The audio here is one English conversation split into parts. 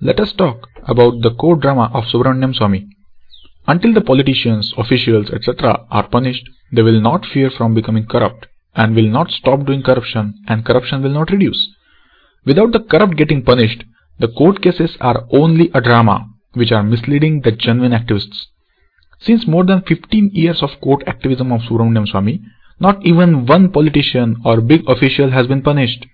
Let us talk about the court drama of Subramaniam Swamy. Until the politicians, officials, etc. are punished, they will not fear from becoming corrupt and will not stop doing corruption and corruption will not reduce. Without the corrupt getting punished, the court cases are only a drama which are misleading the genuine activists. Since more than 15 years of court activism of Subramaniam Swamy, not even one politician or big official has been punished.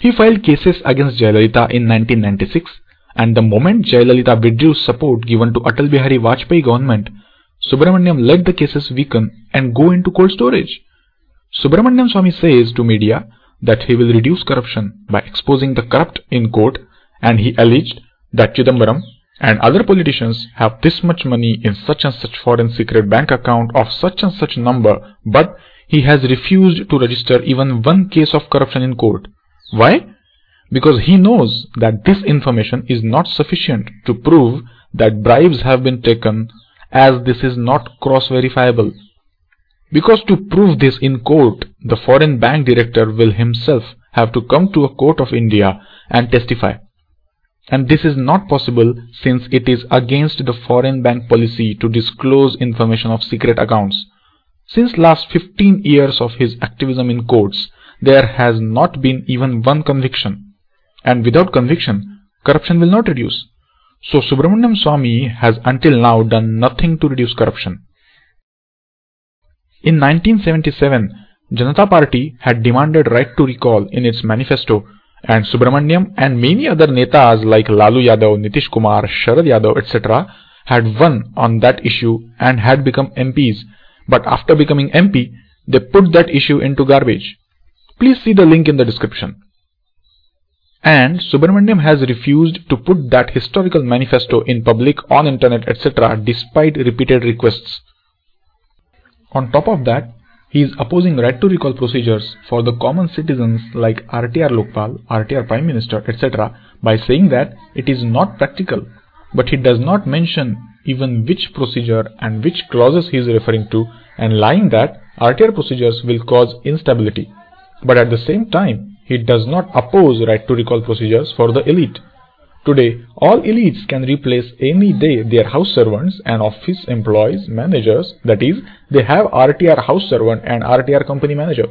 He filed cases against Jayalalitha in 1996 and the moment Jayalalitha withdrew support given to Atal Bihari Vajpayee government, Subramaniam let the cases weaken and go into cold storage. Subramaniam Swamy says to media that he will reduce corruption by exposing the corrupt in court and he alleged that Chidambaram and other politicians have this much money in such and such foreign secret bank account of such and such number but he has refused to register even one case of corruption in court. Why? Because he knows that this information is not sufficient to prove that bribes have been taken as this is not cross-verifiable. Because to prove this in court, the foreign bank director will himself have to come to a court of India and testify. And this is not possible since it is against the foreign bank policy to disclose information of secret accounts. Since last 15 years of his activism in courts, there has not been even one conviction. And without conviction, corruption will not reduce. So Subramaniam Swamy has until now done nothing to reduce corruption. In 1977, Janata Party had demanded right to recall in its manifesto and Subramaniam and many other netas like Lalu Yadav, Nitish Kumar, Sharad Yadav, etc. had won on that issue and had become MPs. But after becoming MP, they put that issue into garbage. Please see the link in the description. And Subramaniam has refused to put that historical manifesto in public on internet etc. despite repeated requests. On top of that, he is opposing right to recall procedures for the common citizens like RTR Lokpal, RTR Prime Minister, etc. by saying that it is not practical. But he does not mention even which procedure and which clauses he is referring to and lying that RTR procedures will cause instability. But at the same time, he does not oppose right to recall procedures for the elite. Today, all elites can replace any day their house servants and office employees, managers, that is, they have RTR house servant and RTR company manager.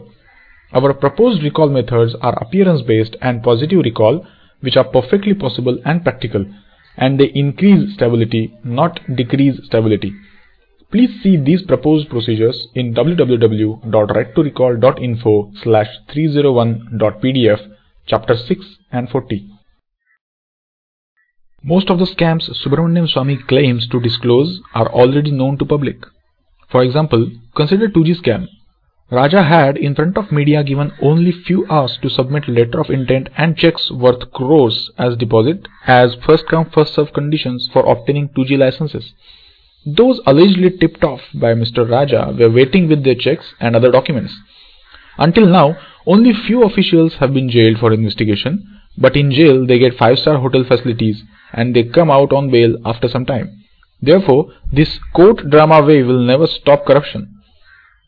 Our proposed recall methods are appearance based and positive recall which are perfectly possible and practical and they increase stability, not decrease stability. Please see these proposed procedures in www.righttorecall.info slash 301.pdf chapter 6 and 40. Most of the scams Subramaniam Swamy claims to disclose are already known to public. For example, consider 2G scam. Raja had in front of media given only few hours to submit letter of intent and checks worth crores as deposit as first come first serve conditions for obtaining 2G licenses. Those allegedly tipped off by Mr. Raja were waiting with their checks and other documents. Until now, only few officials have been jailed for investigation, but in jail they get 5-star hotel facilities and they come out on bail after some time. Therefore, this court drama way will never stop corruption.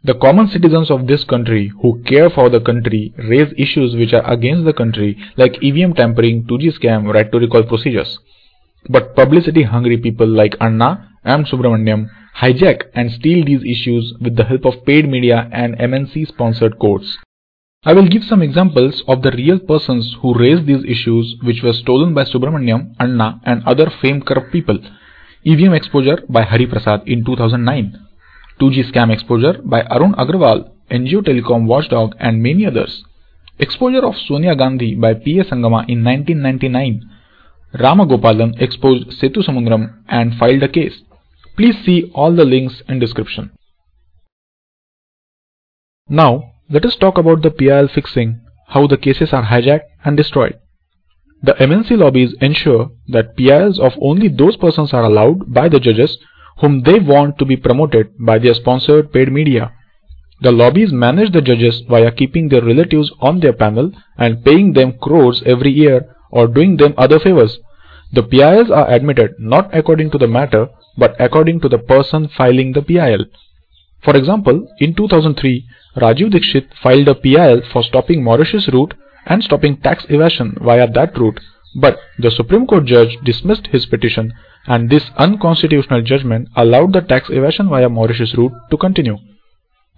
The common citizens of this country who care for the country raise issues which are against the country like EVM tampering, 2G scam, right to recall procedures. But publicity hungry people like Anna and Subramaniam hijack and steal these issues with the help of paid media and MNC sponsored courts. I will give some examples of the real persons who raised these issues which were stolen by Subramaniam, Anna and other famed corrupt people. EVM exposure by Hari Prasad in 2009. 2G scam exposure by Arun Agrawal, NGO Telecom Watchdog and many others. Exposure of Sonia Gandhi by P.A. Sangama in 1999. Rama Gopalan exposed Setu Samundram and filed a case. Please see all the links in description. Now, let us talk about the PIL fixing, how the cases are hijacked and destroyed. The MNC lobbies ensure that PILs of only those persons are allowed by the judges whom they want to be promoted by their sponsored paid media. The lobbies manage the judges via keeping their relatives on their panel and paying them crores every year or doing them other favors. The PILs are admitted not according to the matter but according to the person filing the PIL. For example, in 2003, Rajiv Dixit filed a PIL for stopping Mauritius route and stopping tax evasion via that route, But the Supreme Court judge dismissed his petition and this unconstitutional judgment allowed the tax evasion via Mauritius route to continue.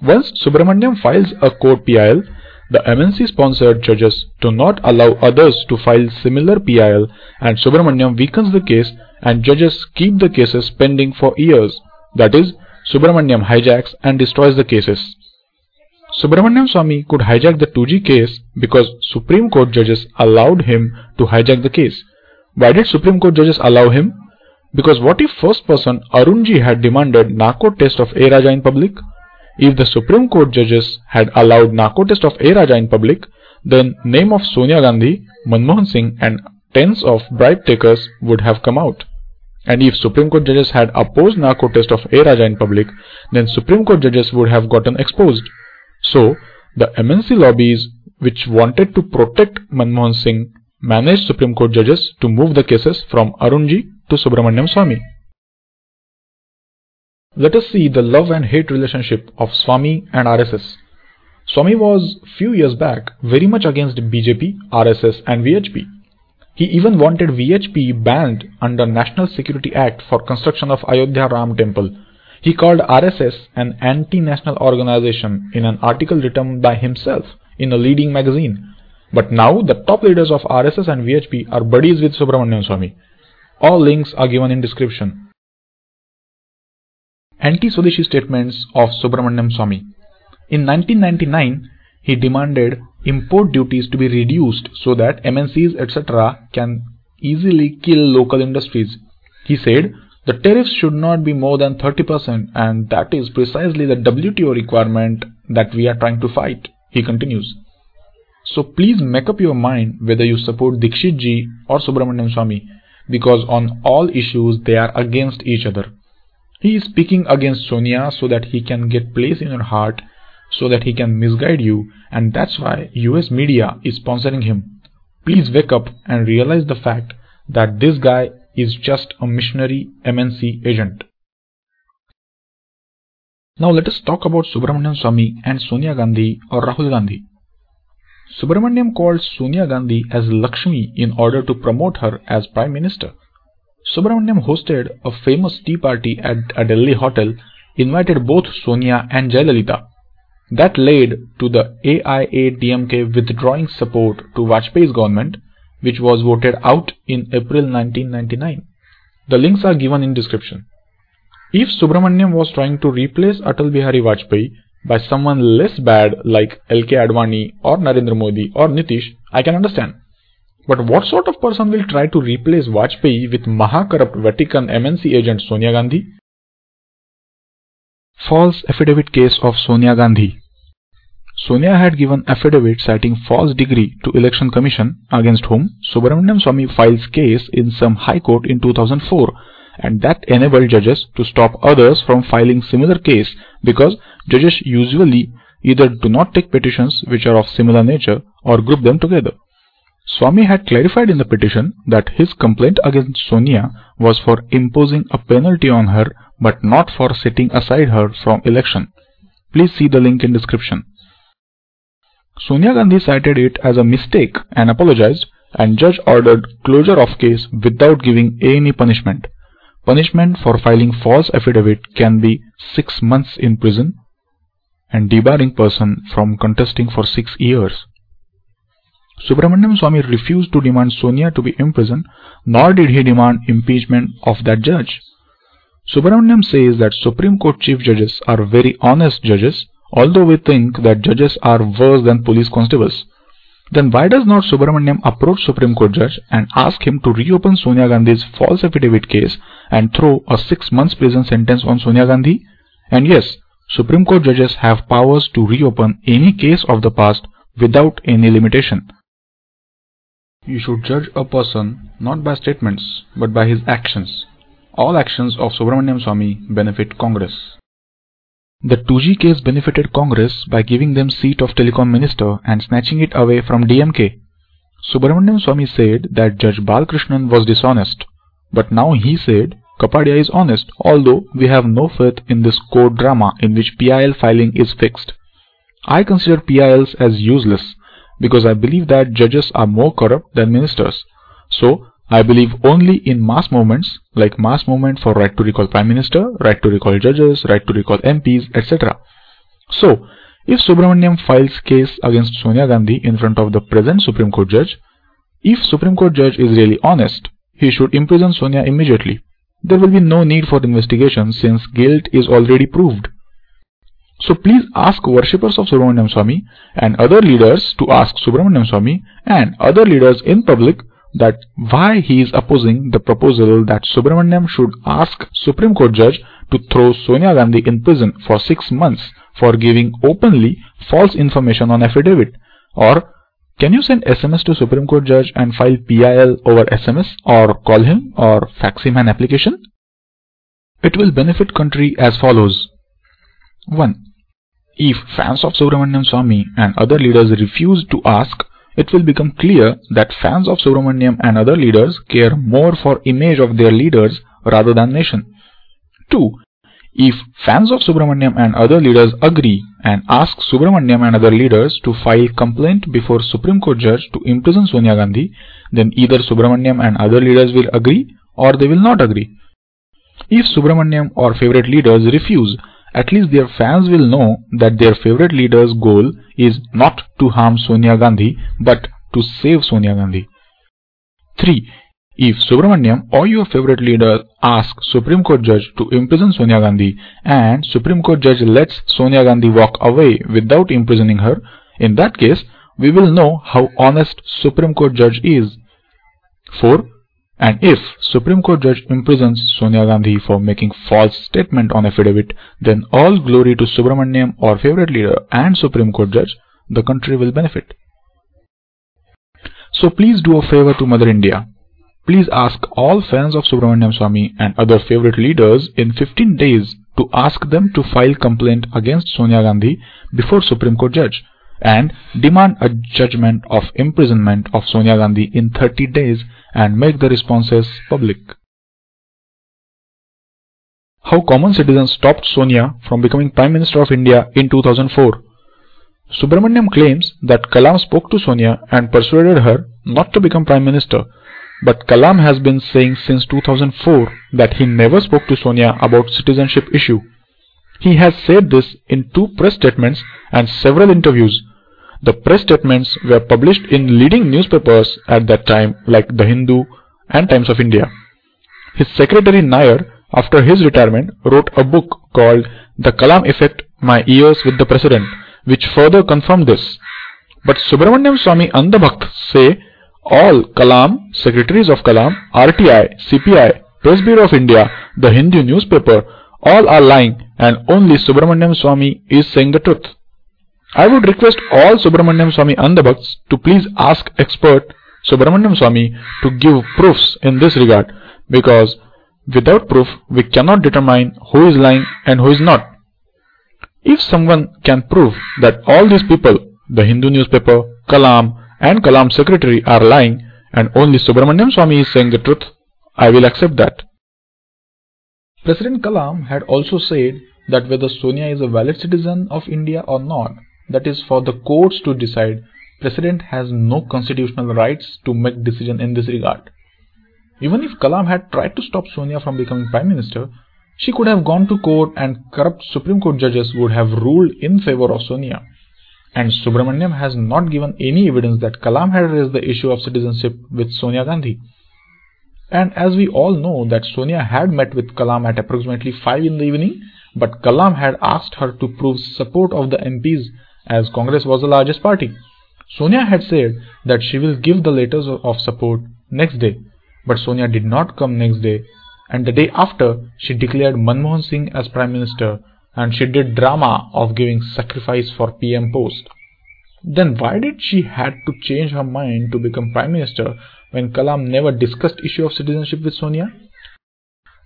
Once Subramaniam files a court PIL, the MNC sponsored judges do not allow others to file similar PIL and Subramaniam weakens the case and judges keep the cases pending for years. That is, Subramaniam hijacks and destroys the cases. Subramaniam Swamy could hijack the 2G case because Supreme Court judges allowed him to hijack the case. Why did Supreme Court judges allow him? Because what if first person Arunji had demanded narco test of A Raja in public? If the Supreme Court judges had allowed narco test of A Raja in public, then name of Sonia Gandhi, Manmohan Singh and tens of bribe takers would have come out. And if Supreme Court judges had opposed narco test of A Raja in public, then Supreme Court judges would have gotten exposed. So, the MNC lobbies which wanted to protect Manmohan Singh managed Supreme Court judges to move the cases from Arunji to Subramaniam Swamy. Let us see the love and hate relationship of Swami and RSS. Swami was few years back very much against BJP, RSS and VHP. He even wanted VHP banned under National Security Act for construction of Ayodhya Ram Temple. He called RSS an anti-national organization in an article written by himself in a leading magazine. But now the top leaders of RSS and VHP are buddies with Subramaniam Swamy. All links are given in description. Anti-Swadeshi statements of Subramaniam Swamy. In 1999, he demanded import duties to be reduced so that MNCs etc. can easily kill local industries. He said, the tariffs should not be more than 30% and that is precisely the WTO requirement that we are trying to fight. He continues. So please make up your mind whether you support Dikshit ji or Subramaniam Swamy because on all issues they are against each other. He is speaking against Sonia so that he can get place in your heart, so that he can misguide you, and that's why US media is sponsoring him. Please wake up and realize the fact that this guy is just a missionary MNC agent. Now let us talk about Subramaniam Swamy and Sonia Gandhi or Rahul Gandhi. Subramaniam called Sonia Gandhi as Lakshmi in order to promote her as Prime Minister. Subramaniam hosted a famous tea party at a Delhi hotel, invited both Sonia and Jayalalitha. That led to the AIADMK withdrawing support to Vajpayee's government, which was voted out in April 1999. The links are given in description. If Subramaniam was trying to replace Atal Bihari Vajpayee, by someone less bad like LK Advani or Narendra Modi or Nitish, I can understand. But what sort of person will try to replace Vajpayee with Mahakorrupt Vatican MNC agent Sonia Gandhi? False affidavit case of Sonia Gandhi. Sonia had given affidavit citing false degree to Election Commission against whom Subramaniam Swamy files case in some High Court in 2004 and that enabled judges to stop others from filing similar case because judges usually either do not take petitions which are of similar nature or group them together. Swamy had clarified in the petition that his complaint against Sonia was for imposing a penalty on her but not for setting aside her from election. Please see the link in description. Sonia Gandhi cited it as a mistake and apologized and judge ordered closure of case without giving any punishment. Punishment for filing false affidavit can be 6 months in prison and debarring person from contesting for 6 years. Subramaniam Swamy refused to demand Sonia to be imprisoned nor did he demand impeachment of that judge. Subramaniam says that Supreme Court Chief Judges are very honest judges although we think that judges are worse than police constables. Then why does not Subramaniam approach Supreme Court judge and ask him to reopen Sonia Gandhi's false affidavit case and throw a 6 months prison sentence on Sonia Gandhi? And yes, Supreme Court judges have powers to reopen any case of the past without any limitation. You should judge a person not by statements but by his actions. All actions of Subramaniam Swamy benefit Congress. The 2G case benefited Congress by giving them seat of telecom minister and snatching it away from DMK. Subramaniam Swamy said that Judge Balkrishnan was dishonest, but now he said Kapadia is honest although we have no faith in this court drama in which PIL filing is fixed. I consider PILs as useless because I believe that judges are more corrupt than ministers. So, I believe only in mass movements like mass movement for right to recall Prime Minister, right to recall judges, right to recall MPs, etc. So, if Subramaniam files case against Sonia Gandhi in front of the present Supreme Court judge, if Supreme Court judge is really honest, he should imprison Sonia immediately. There will be no need for investigation since guilt is already proved. So please ask worshippers of Subramaniam Swami and other leaders to ask Subramaniam Swami and other leaders in public that why he is opposing the proposal that Subramaniam should ask Supreme Court judge to throw Sonia Gandhi in prison for 6 months for giving openly false information on affidavit or can you send SMS to Supreme Court judge and file PIL over SMS or call him or fax him an application? It will benefit country as follows. 1. If fans of Subramaniam Swami and other leaders refuse to ask, it will become clear that fans of Subramaniam and other leaders care more for image of their leaders rather than nation. 2. If fans of Subramaniam and other leaders agree and ask Subramaniam and other leaders to file complaint before Supreme Court judge to imprison Sonia Gandhi, then either Subramaniam and other leaders will agree or they will not agree. If Subramaniam or favorite leaders refuse, at least their fans will know that their favorite leader's goal is not to harm Sonia Gandhi but to save Sonia Gandhi. 3. If Subramaniam or your favorite leader asks Supreme Court judge to imprison Sonia Gandhi and Supreme Court judge lets Sonia Gandhi walk away without imprisoning her, in that case we will know how honest Supreme Court judge is. 4. And if Supreme Court judge imprisons Sonia Gandhi for making false statement on affidavit, then all glory to Subramaniam or favorite leader and Supreme Court judge, the country will benefit. So please do a favor to Mother India. Please ask all fans of Subramaniam Swami and other favorite leaders in 15 days to ask them to file complaint against Sonia Gandhi before Supreme Court judge and demand a judgment of imprisonment of Sonia Gandhi in 30 days and make the responses public. How common citizens stopped Sonia from becoming Prime Minister of India in 2004. Subramaniam claims that Kalam spoke to Sonia and persuaded her not to become Prime Minister but Kalam has been saying since 2004 that he never spoke to Sonia about citizenship issue. He has said this in two press statements and several interviews. The press statements were published in leading newspapers at that time like The Hindu and Times of India. His secretary Nair, after his retirement, wrote a book called The Kalam Effect My Years with the President, which further confirmed this. But Subramaniam Swami Andhabhakt say all Kalam, secretaries of Kalam, RTI, CPI, Press Bureau of India, the Hindu newspaper, all are lying and only Subramaniam Swami is saying the truth. I would request all Subramaniam Swami Andhabhakts to please ask expert Subramaniam Swami to give proofs in this regard because without proof we cannot determine who is lying and who is not. If someone can prove that all these people, the Hindu newspaper, Kalam, and Kalam's secretary are lying and only Subramaniam Swami is saying the truth, I will accept that. President Kalam had also said that whether Sonia is a valid citizen of India or not, that is for the courts to decide, President has no constitutional rights to make decision in this regard. Even if Kalam had tried to stop Sonia from becoming Prime Minister, she could have gone to court and corrupt Supreme Court judges would have ruled in favor of Sonia and Subramaniam has not given any evidence that Kalam had raised the issue of citizenship with Sonia Gandhi. And as we all know that Sonia had met with Kalam at approximately 5 in the evening, but Kalam had asked her to prove support of the MPs as Congress was the largest party. Sonia had said that she will give the letters of support next day, but Sonia did not come next day and the day after she declared Manmohan Singh as Prime Minister and she did drama of giving sacrifice for PM post. Then why did she had to change her mind to become Prime Minister when Kalam never discussed issue of citizenship with Sonia?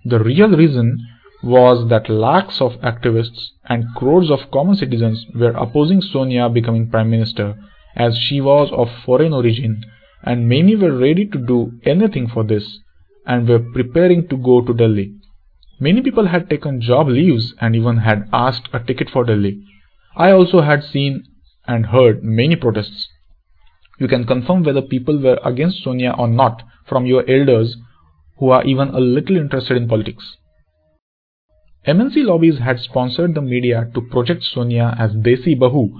The real reason was that lakhs of activists and crores of common citizens were opposing Sonia becoming Prime Minister as she was of foreign origin and many were ready to do anything for this and were preparing to go to Delhi. Many people had taken job leaves and even had asked a ticket for Delhi. I also had seen and heard many protests. You can confirm whether people were against Sonia or not from your elders who are even a little interested in politics. MNC lobbies had sponsored the media to project Sonia as Desi Bahu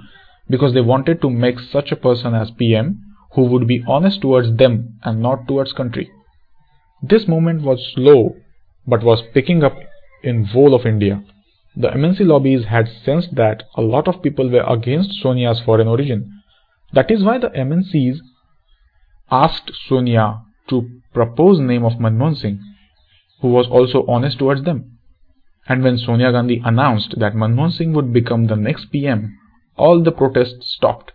because they wanted to make such a person as PM who would be honest towards them and not towards country. This movement was slow but was picking up in whole of India. The MNC lobbies had sensed that a lot of people were against Sonia's foreign origin. That is why the MNCs asked Sonia to propose name of Manmohan Singh, who was also honest towards them. And when Sonia Gandhi announced that Manmohan Singh would become the next PM, all the protests stopped.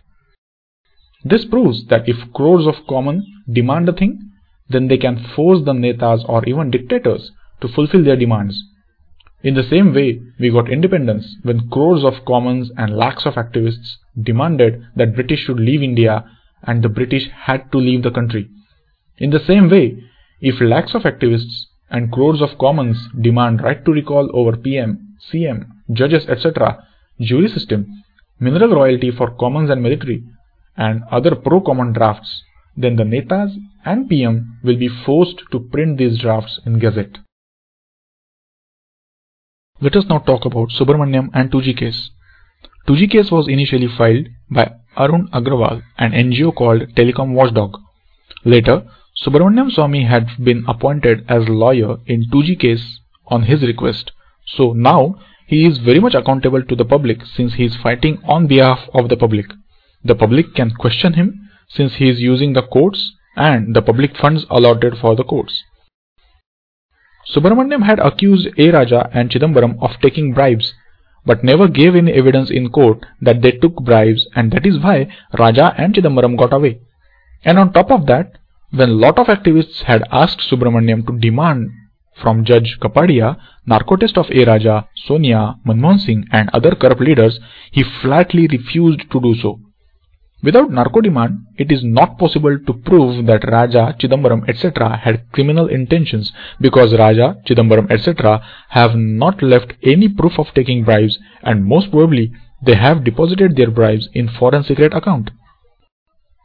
This proves that if crores of common demand a thing, then they can force the netas or even dictators to fulfill their demands. In the same way, we got independence when crores of commons and lakhs of activists demanded that British should leave India and the British had to leave the country. In the same way, if lakhs of activists and crores of commons demand right to recall over PM, CM, judges, etc., jury system, mineral royalty for commons and military, and other pro-common drafts, then the netas and PM will be forced to print these drafts in Gazette. Let us now talk about Subramaniam and 2G case. 2G case was initially filed by Arun Agrawal, an NGO called Telecom Watchdog. Later, Subramaniam Swamy had been appointed as lawyer in 2G case on his request. So now he is very much accountable to the public since he is fighting on behalf of the public. The public can question him since he is using the courts and the public funds allotted for the courts. Subramaniam had accused A. Raja and Chidambaram of taking bribes, but never gave any evidence in court that they took bribes and that is why Raja and Chidambaram got away. And on top of that, when lot of activists had asked Subramaniam to demand from Judge Kapadia narco test of A. Raja, Sonia, Manmohan Singh and other corrupt leaders, he flatly refused to do so. Without narco demand, it is not possible to prove that Raja, Chidambaram, etc. had criminal intentions because Raja, Chidambaram, etc. have not left any proof of taking bribes and most probably they have deposited their bribes in foreign secret account.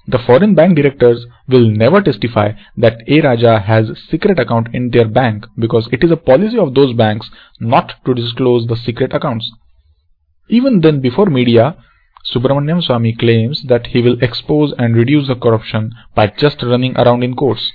The foreign bank directors will never testify that A Raja has secret account in their bank because it is a policy of those banks not to disclose the secret accounts. Even then before media, Subramaniam Swamy claims that he will expose and reduce the corruption by just running around in courts.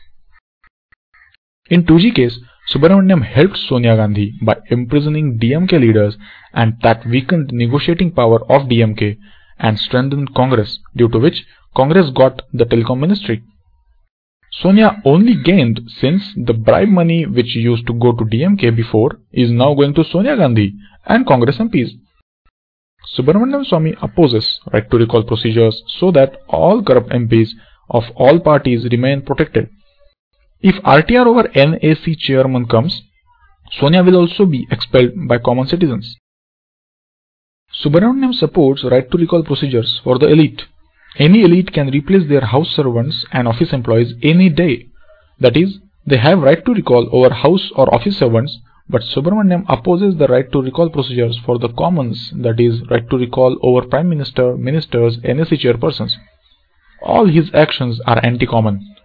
In 2G case, Subramaniam helped Sonia Gandhi by imprisoning DMK leaders and that weakened the negotiating power of DMK and strengthened Congress due to which Congress got the telecom ministry. Sonia only gained since the bribe money which used to go to DMK before is now going to Sonia Gandhi and Congress MPs. Subramaniam Swamy opposes right to recall procedures so that all corrupt MPs of all parties remain protected. If RTR over NAC chairman comes, Sonia will also be expelled by common citizens. Subramaniam supports right to recall procedures for the elite. Any elite can replace their house servants and office employees any day. That is, they have right to recall over house or office servants but Subramaniam opposes the right to recall procedures for the commons, that is, right to recall over Prime Minister, Ministers, NAC chairpersons. All his actions are anti-common.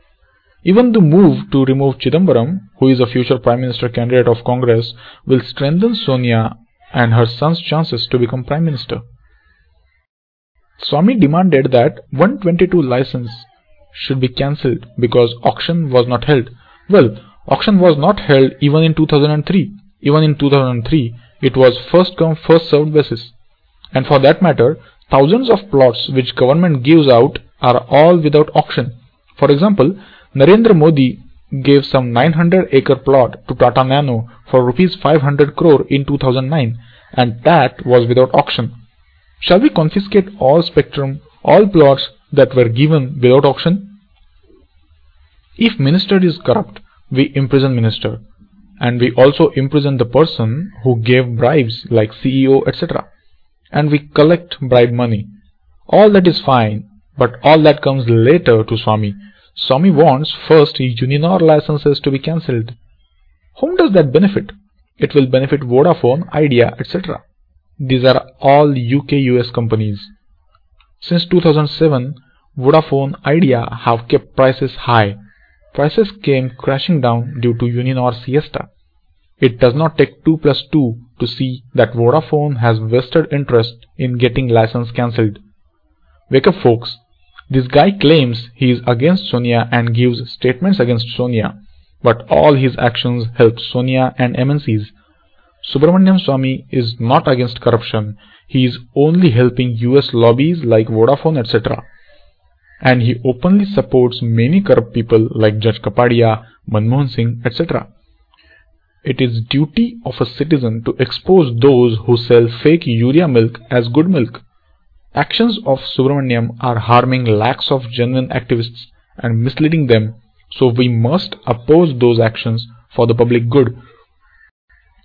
Even the move to remove Chidambaram, who is a future Prime Minister candidate of Congress, will strengthen Sonia and her son's chances to become Prime Minister. Swamy demanded that 122 license should be cancelled because auction was not held. Well, Auction was not held even in 2003. Even in 2003, it was first come first served basis. And for that matter, thousands of plots which government gives out are all without auction. For example, Narendra Modi gave some 900 acre plot to Tata Nano for rupees 500 crore in 2009 and that was without auction. Shall we confiscate all spectrum, all plots that were given without auction? If minister is corrupt, we imprison minister and we also imprison the person who gave bribes like CEO etc. And we collect bribe money. All that is fine, but all that comes later to Swamy. Swamy wants first Uninor licenses to be cancelled. Whom does that benefit? It will benefit Vodafone, Idea, etc. These are all UK-US companies. Since 2007, Vodafone, Idea have kept prices high. Prices came crashing down due to Uninor Sistema. It does not take 2 plus 2 to see that Vodafone has vested interest in getting license cancelled. Wake up folks. This guy claims he is against Sonia and gives statements against Sonia, but all his actions help Sonia and MNCs. Subramaniam Swamy is not against corruption, he is only helping US lobbies like Vodafone etc. And he openly supports many corrupt people like Judge Kapadia, Manmohan Singh etc. It is duty of a citizen to expose those who sell fake urea milk as good milk. Actions of Subramaniam are harming lakhs of genuine activists and misleading them, so we must oppose those actions for the public good.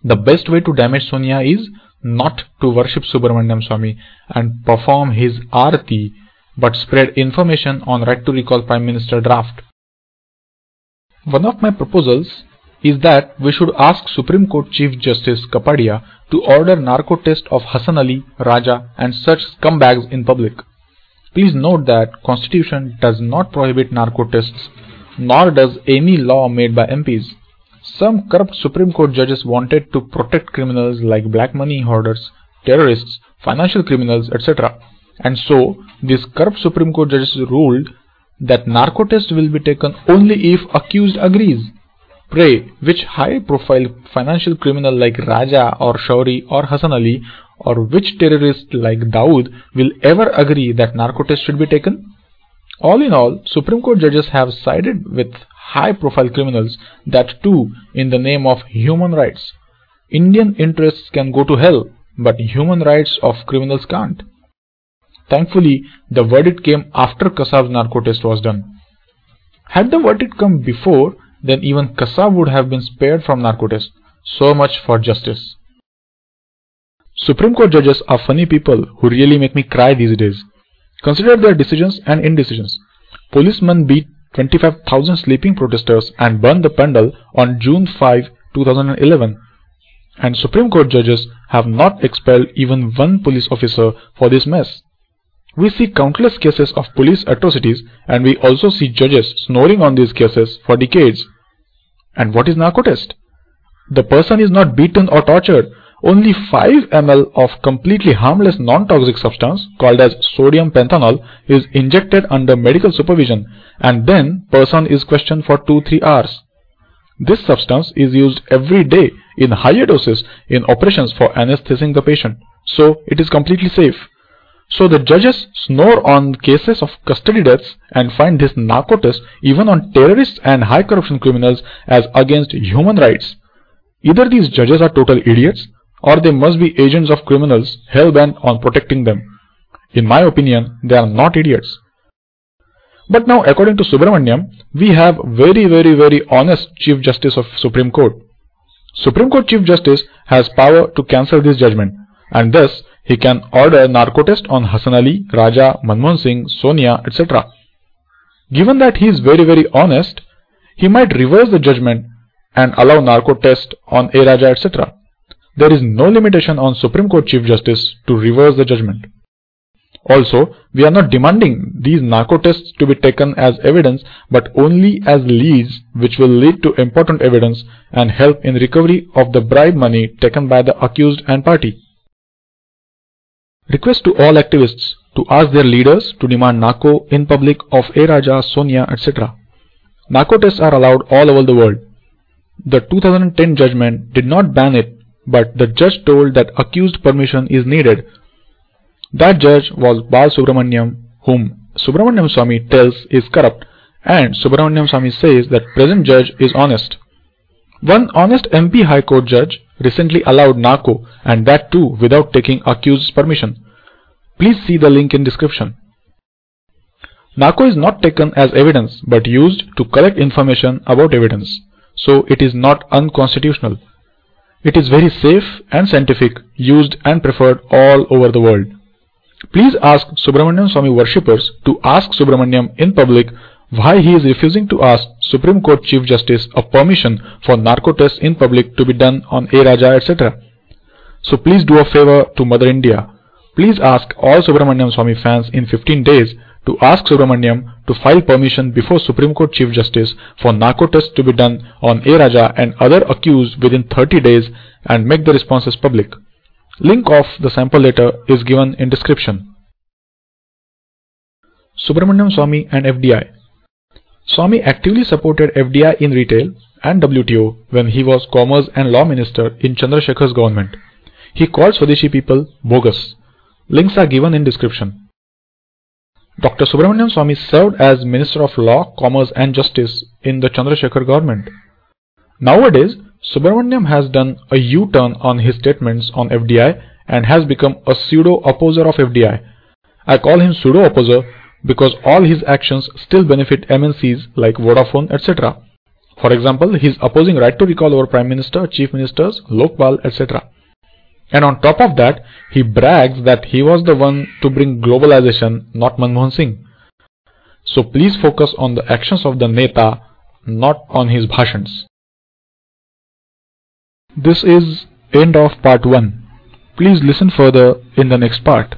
The best way to damage Sonia is not to worship Subramaniam Swamy and perform his arati, but spread information on right to recall Prime Minister draft. One of my proposals is that we should ask Supreme Court Chief Justice Kapadia to order narco test of Hassan Ali, Raja and such scumbags in public. Please note that Constitution does not prohibit narco tests, nor does any law made by MPs. Some corrupt Supreme Court judges wanted to protect criminals like black money hoarders, terrorists, financial criminals, etc. And so, these corrupt Supreme Court judges ruled that narco test will be taken only if accused agrees. Pray, which high-profile financial criminal like Raja or Shourie or Hassan Ali or which terrorist like Dawood will ever agree that narco test should be taken? All in all, Supreme Court judges have sided with high-profile criminals, that too in the name of human rights. Indian interests can go to hell, but human rights of criminals can't. Thankfully, the verdict came after Kasab's narco test was done. Had the verdict come before, then even Kasab would have been spared from narco test. So much for justice. Supreme Court judges are funny people who really make me cry these days. Consider their decisions and indecisions. Policemen beat 25,000 sleeping protesters and burned the pandal on June 5, 2011. And Supreme Court judges have not expelled even one police officer for this mess. We see countless cases of police atrocities and we also see judges snoring on these cases for decades. And what is narco test? The person is not beaten or tortured. Only 5 ml of completely harmless non-toxic substance called as sodium pentanol is injected under medical supervision and then person is questioned for 2-3 hours. This substance is used every day in higher doses in operations for anesthetizing the patient. So it is completely safe. So the judges snore on cases of custody deaths and find this narco test even on terrorists and high corruption criminals as against human rights. Either these judges are total idiots or they must be agents of criminals hell-bent on protecting them. In my opinion, they are not idiots. But now according to Subramaniam, we have very very very honest Chief Justice of Supreme Court. Supreme Court Chief Justice has power to cancel this judgment and thus he can order narco test on Hassan Ali, Raja, Manmohan Singh, Sonia, etc. Given that he is very very honest, he might reverse the judgment and allow narco test on A Raja, etc. There is no limitation on Supreme Court Chief Justice to reverse the judgment. Also, we are not demanding these narco tests to be taken as evidence but only as leads which will lead to important evidence and help in recovery of the bribe money taken by the accused and party. Request to all activists to ask their leaders to demand narco in public of A. Raja, Sonia, etc. Narco tests are allowed all over the world. The 2010 judgment did not ban it, but the judge told that accused permission is needed. That judge was Bal Subramaniam, whom Subramaniam Swamy tells is corrupt, and Subramaniam Swamy says that present judge is honest. One honest MP High Court judge recently allowed narco and that too without taking accused's permission. Please see the link in description. Narco is not taken as evidence but used to collect information about evidence. So it is not unconstitutional. It is very safe and scientific, used and preferred all over the world. Please ask Subramaniam Swamy worshippers to ask Subramaniam in public why he is refusing to ask Supreme Court Chief Justice a permission for narco tests in public to be done on A. Raja etc. So please do a favor to Mother India. Please ask all Subramaniam Swamy fans in 15 days to ask Subramaniam to file permission before Supreme Court Chief Justice for narco tests to be done on A. Raja and other accused within 30 days and make the responses public. Link of the sample letter is given in description. Subramaniam Swamy and FDI Swamy actively supported FDI in retail and WTO when he was Commerce and Law Minister in Chandrasekhar's government. He called Swadeshi people bogus. Links are given in description. Dr. Subramaniam Swamy served as Minister of Law, Commerce and Justice in the Chandrasekhar government. Nowadays, Subramaniam has done a U-turn on his statements on FDI and has become a pseudo-opposer of FDI. I call him pseudo-opposer because all his actions still benefit MNCs like Vodafone etc. For example, he is opposing right to recall over Prime Minister, Chief Ministers, Lokpal etc. And on top of that, he brags that he was the one to bring globalization, not Manmohan Singh. So please focus on the actions of the Neta, not on his bhashans. This is end of part 1. Please listen further in the next part.